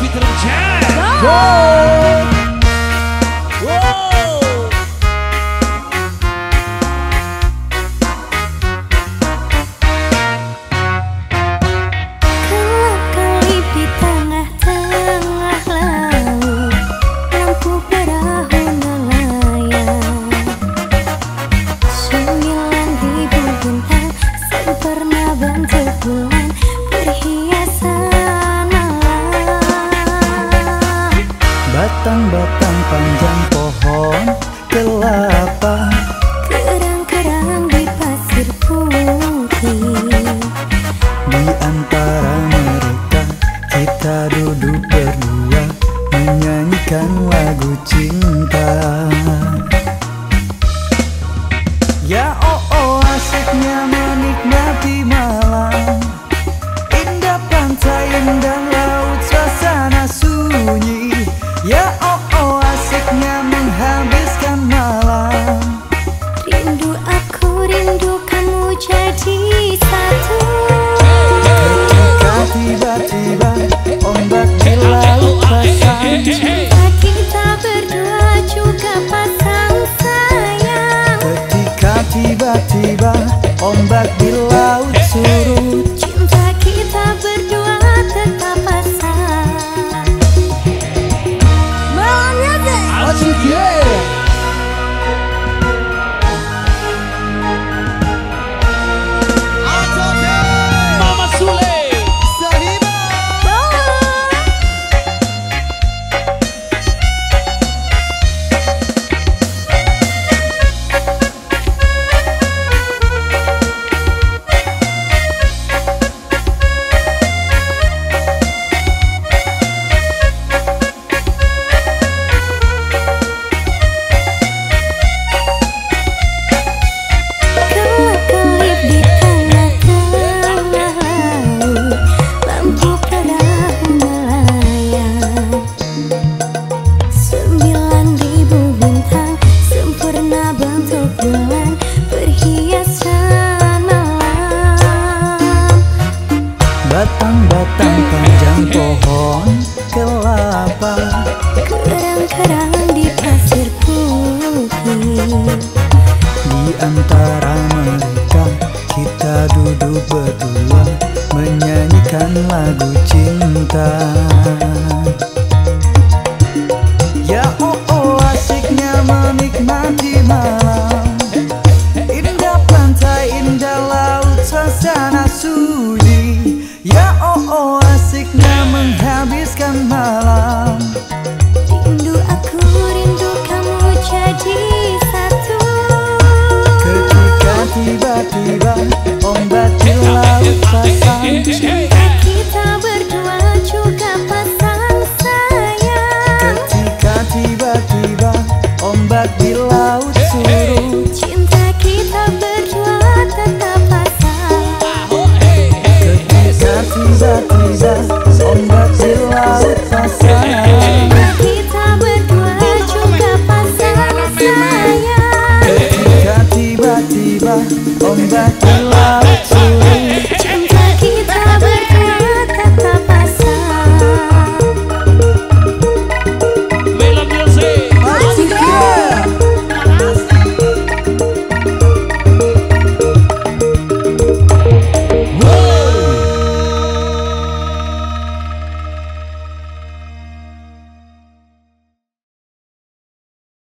Coffee Time. Go! Go! duduk berdua Menyanyikan lagu cinta. Ya oh oh asiknya menikmati malam. Indah pantai, indah laut, suasana sunyi. Ya oh oh asiknya menghabiskan malam. Rindu aku, rindu kamu jadi Bila surut pohon kelapa. Kerang-kerang di pasir putih Di antara mereka kita duduk berdua Menyanyikan lagu cinta. on that.